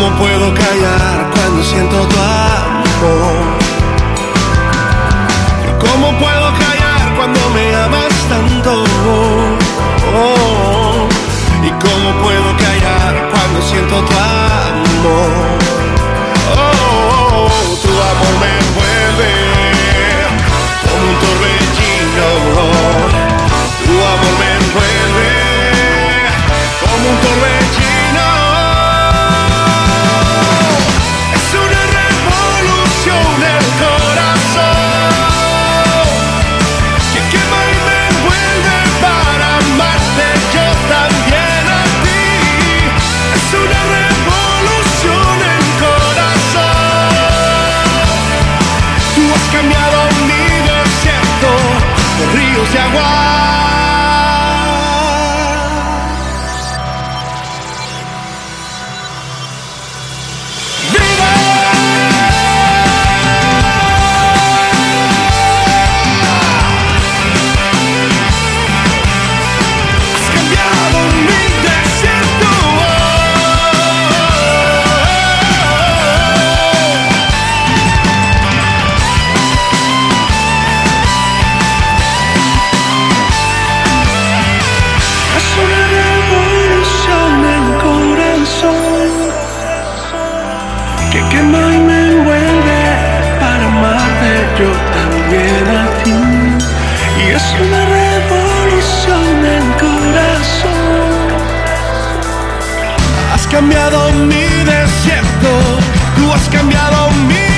¿Cómo puedo callar cuando siento todo? cambiado mi desierto por ríos de agua. cambiado mi desierto, tú has cambiado mi